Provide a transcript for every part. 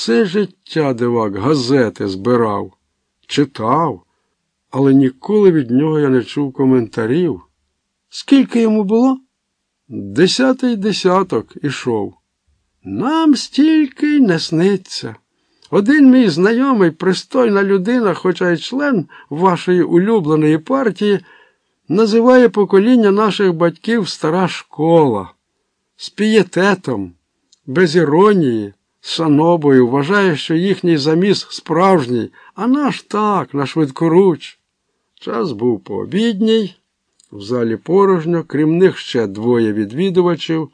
все життя дивак газети збирав, читав, але ніколи від нього я не чув коментарів. Скільки йому було? Десятий десяток ішов. Нам стільки й не сниться. Один мій знайомий, пристойна людина, хоча й член вашої улюбленої партії, називає покоління наших батьків стара школа з пієтетом, без іронії, з шанобою, вважає, що їхній заміс справжній, а наш так, на швидкоруч. Час був пообідній, в залі порожньо, крім них ще двоє відвідувачів,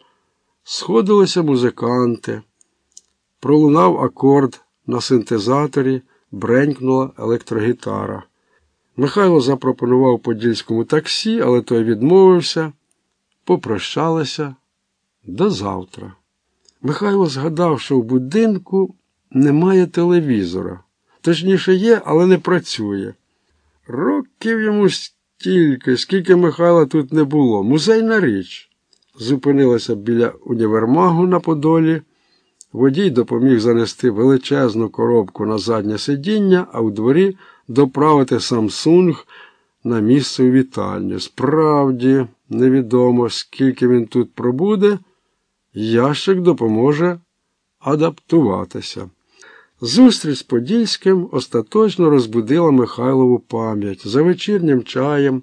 сходилися музиканти. Пролунав акорд на синтезаторі, бренькнула електрогітара. Михайло запропонував подільському таксі, але той відмовився, попрощалися до завтра. Михайло згадав, що в будинку немає телевізора. Точніше, є, але не працює. Років йому стільки, скільки Михайла тут не було. Музейна річ. Зупинилася біля універмагу на Подолі. Водій допоміг занести величезну коробку на заднє сидіння, а у дворі доправити Самсунг на місце у вітальню. Справді, невідомо, скільки він тут пробуде, ящик допоможе адаптуватися. Зустріч з Подільським остаточно розбудила Михайлову пам'ять за вечірнім чаєм,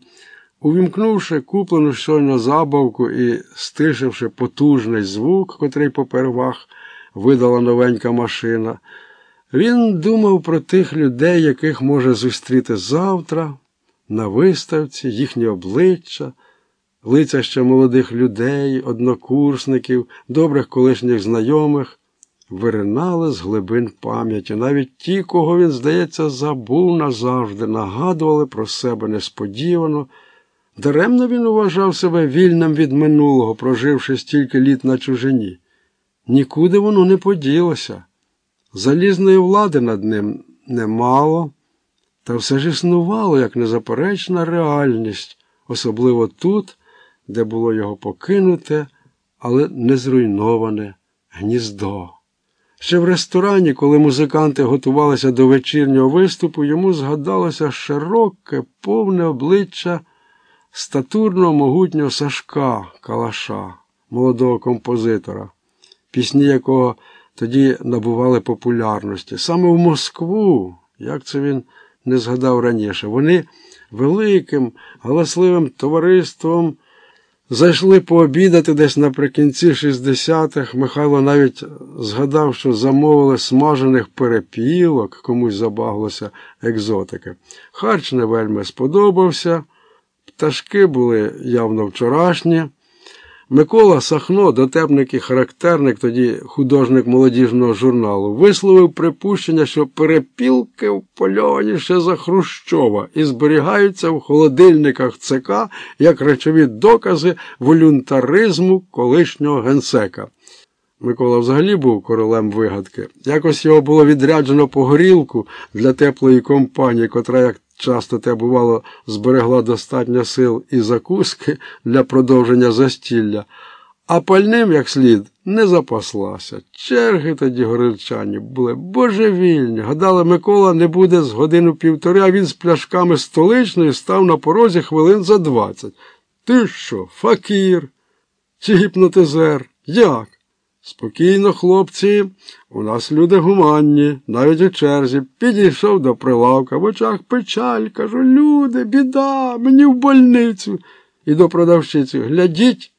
увімкнувши куплену щойно забавку і стишивши потужний звук, котрий попервах видала новенька машина. Він думав про тих людей, яких може зустріти завтра, на виставці, їхні обличчя, лиця ще молодих людей, однокурсників, добрих колишніх знайомих, виринали з глибин пам'яті. Навіть ті, кого він, здається, забув назавжди, нагадували про себе несподівано. Даремно він вважав себе вільним від минулого, проживши стільки літ на чужині. Нікуди воно не поділося. Залізної влади над ним немало, та все ж існувало як незаперечна реальність, особливо тут, де було його покинуте, але не зруйноване гніздо. Ще в ресторані, коли музиканти готувалися до вечірнього виступу, йому згадалося широке, повне обличчя статурного могутнього Сашка Калаша, молодого композитора, пісні якого тоді набували популярності. Саме в Москву, як це він не згадав раніше, вони великим, галасливим товариством. Зайшли пообідати десь наприкінці 60-х. Михайло навіть згадав, що замовили смажених перепілок, комусь забаглося екзотики. Харч не вельми сподобався, пташки були явно вчорашні. Микола Сахно, дотепник і характерник, тоді художник молодіжного журналу, висловив припущення, що перепілки впольовані ще за Хрущова і зберігаються в холодильниках ЦК як речові докази волюнтаризму колишнього генсека. Микола взагалі був королем вигадки. Якось його було відряджено по горілку для теплої компанії, котра, як часто те бувало, зберегла достатньо сил і закуски для продовження застілля, а пальним, як слід, не запаслася. Черги тоді горильчані були божевільні. Гадали, Микола не буде з годину півтори, а він з пляшками столичної став на порозі хвилин за двадцять. Ти що, факір? Чи гіпнотизер? Як? Спокійно, хлопці, у нас люди гуманні, навіть у черзі. Підійшов до прилавка, в очах печаль, кажу, люди, біда, мені в больницю. І до продавщиці глядіть,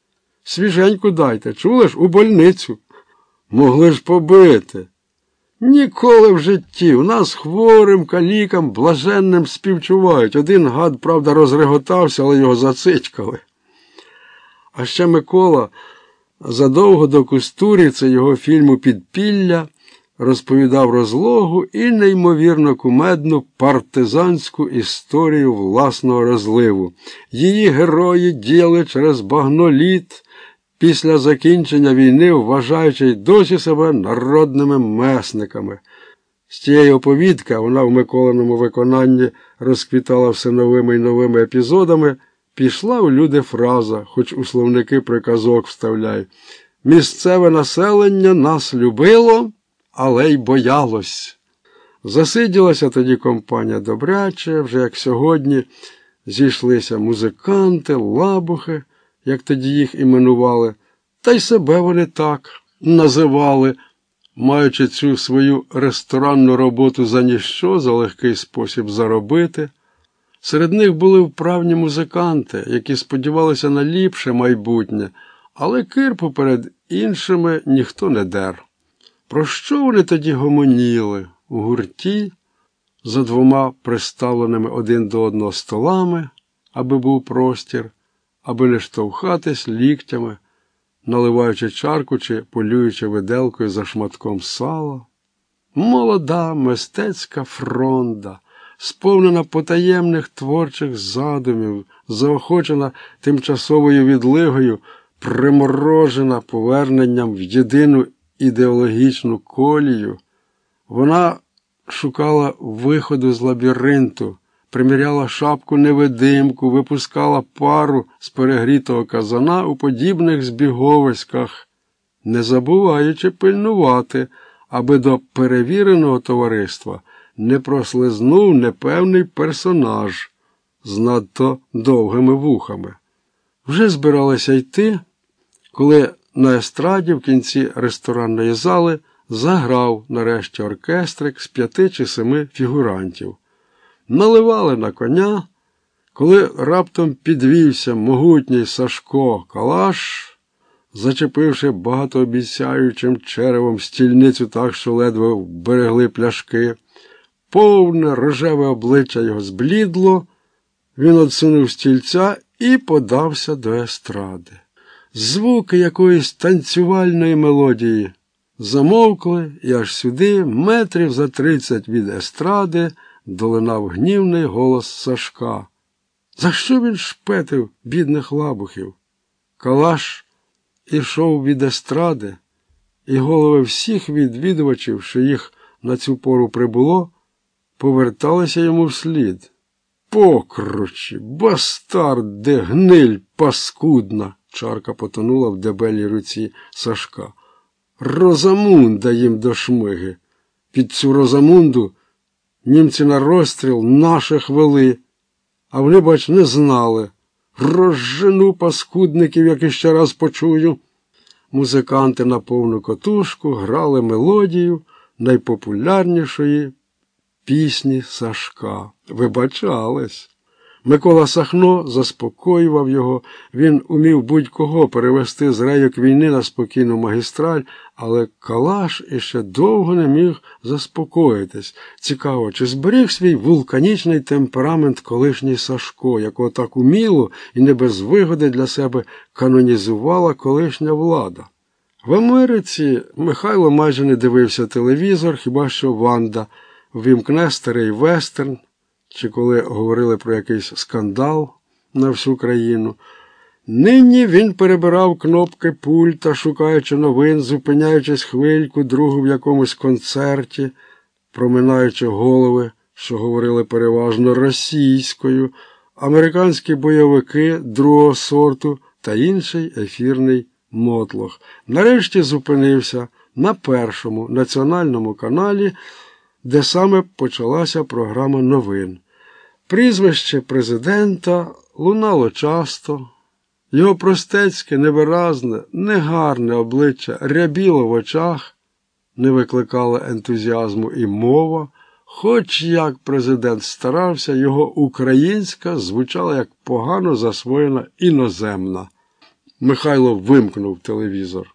свіженьку дайте, чули ж, у больницю. Могли ж побити. Ніколи в житті. У нас хворим калікам, блаженним співчувають. Один гад, правда, розреготався, але його зацичкали. А ще Микола. Задовго до кустурі це його фільму Підпілля розповідав розлогу і неймовірно кумедну партизанську історію власного розливу. Її герої діяли через багноліт після закінчення війни, вважаючи досі себе народними месниками. З тієї оповідки вона в Миколиному виконанні розквітала все новими й новими епізодами. Пішла у люди фраза, хоч у словники приказок вставляй. Місцеве населення нас любило, але й боялось. Засиділася тоді компанія добряче, вже як сьогодні зійшлися музиканти, лабухи, як тоді їх іменували, та й себе вони так називали, маючи цю свою ресторанну роботу за ніщо, за легкий спосіб заробити. Серед них були вправні музиканти, які сподівалися на ліпше майбутнє, але кирпу перед іншими ніхто не дер. Про що вони тоді гомоніли у гурті за двома приставленими один до одного столами, аби був простір, аби не штовхатись ліктями, наливаючи чарку чи полюючи виделкою за шматком сала? Молода мистецька фронда сповнена потаємних творчих задумів, заохочена тимчасовою відлигою, приморожена поверненням в єдину ідеологічну колію, вона шукала виходу з лабіринту, приміряла шапку невидимку, випускала пару з перегрітого казана у подібних збіговиськах, не забуваючи пильнувати, аби до перевіреного товариства не прослизнув непевний персонаж з надто довгими вухами. Вже збиралися йти, коли на естраді в кінці ресторанної зали заграв нарешті оркестрик з п'яти чи семи фігурантів. Наливали на коня, коли раптом підвівся могутній Сашко Калаш, зачепивши багатообіцяючим черевом стільницю так, що ледве вберегли пляшки. Повне рожеве обличчя його зблідло, він одсунув стільця і подався до естради. Звуки якоїсь танцювальної мелодії замовкли, і аж сюди, метрів за тридцять від естради, долинав гнівний голос Сашка. За що він шпетив бідних лабухів? Калаш ішов від естради, і голови всіх відвідувачів, що їх на цю пору прибуло, поверталися йому вслід. Покручі, бастард, де гниль паскудна, чарка потонула в дебелій руці Сашка. Розамунда їм до шмиги. Під цю Розамунду німці на розстріл наших вели, а вони, бач, не знали. Розжену паскудників, як іще раз почую. Музиканти на повну котушку грали мелодію найпопулярнішої пісні Сашка. Вибачались. Микола Сахно заспокоював його, він умів будь-кого перевести з рейок війни на спокійну магістраль, але Калаш іще довго не міг заспокоїтись. Цікаво, чи зберіг свій вулканічний темперамент колишній Сашко, якого так уміло і не без вигоди для себе канонізувала колишня влада. В Америці Михайло майже не дивився телевізор, хіба що Ванда вимкне старий вестерн чи коли говорили про якийсь скандал на всю країну. Нині він перебирав кнопки пульта, шукаючи новин, зупиняючись хвильку другу в якомусь концерті, проминаючи голови, що говорили переважно російською, американські бойовики другого сорту та інший ефірний мотлох. Нарешті зупинився на першому національному каналі, де саме почалася програма новин. Прізвище президента лунало часто, його простецьке, невиразне, негарне обличчя рябіло в очах, не викликало ентузіазму і мова, хоч як президент старався, його українська звучала як погано засвоєна іноземна. Михайло вимкнув телевізор.